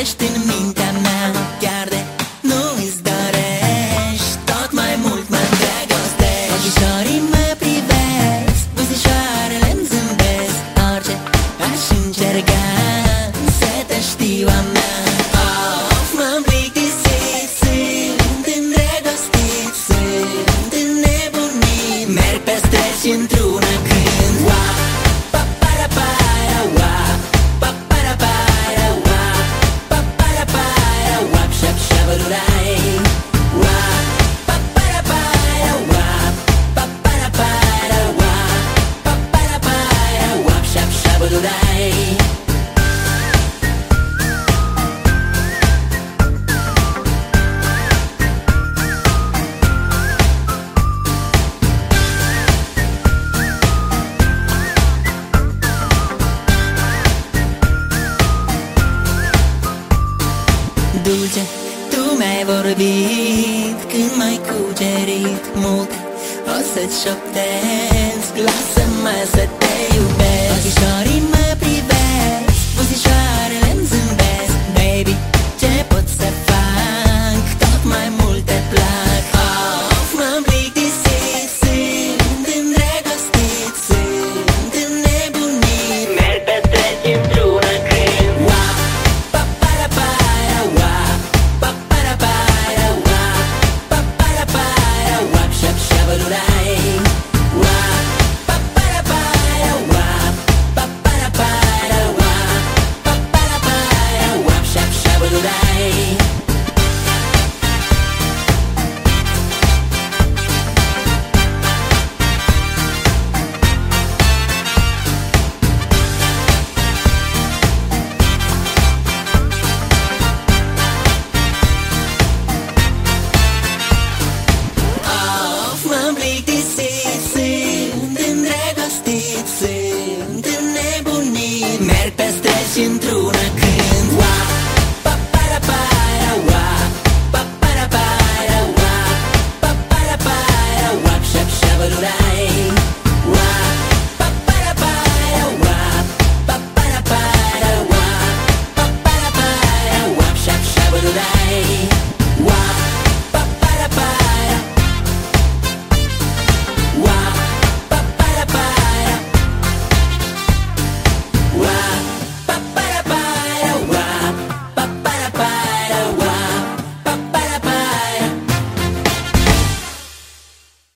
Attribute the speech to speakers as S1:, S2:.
S1: ești în mintea mea Chiar de nu îți dorești. Tot mai mult mă îndrăgostești Ochișorii mă privesc Buzișoarele îmi zâmbesc. Orice aș încerca Să te știu a mea Of, m-am plictisit Sunt îndrăgostit Sunt înnebunit. Merg pe străzi într-un dulce Tu mi-ai vorbit când mai cucerit mult. O să-ți șoptesc Lasă-mă să te iubesc. Ochișorii mă privesc